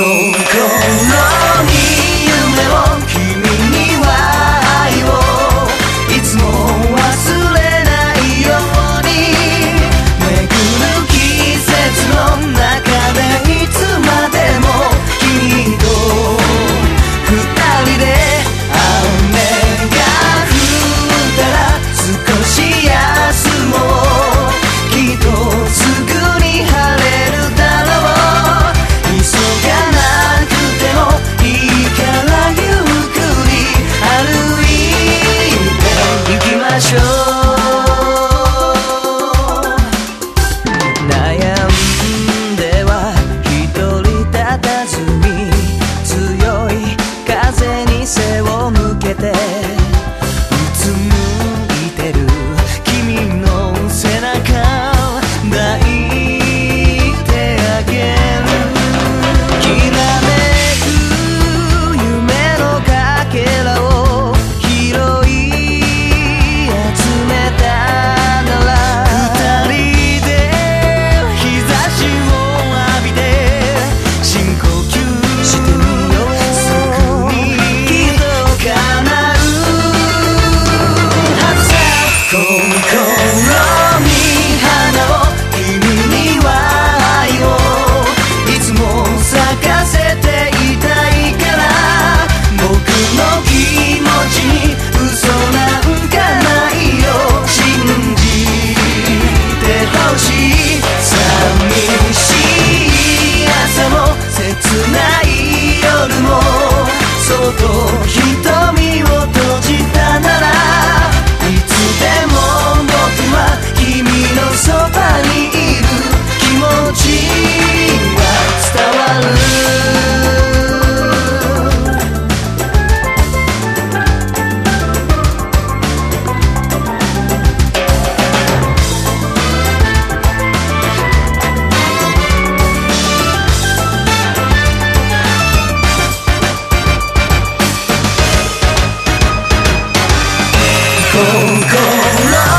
Oh. con color.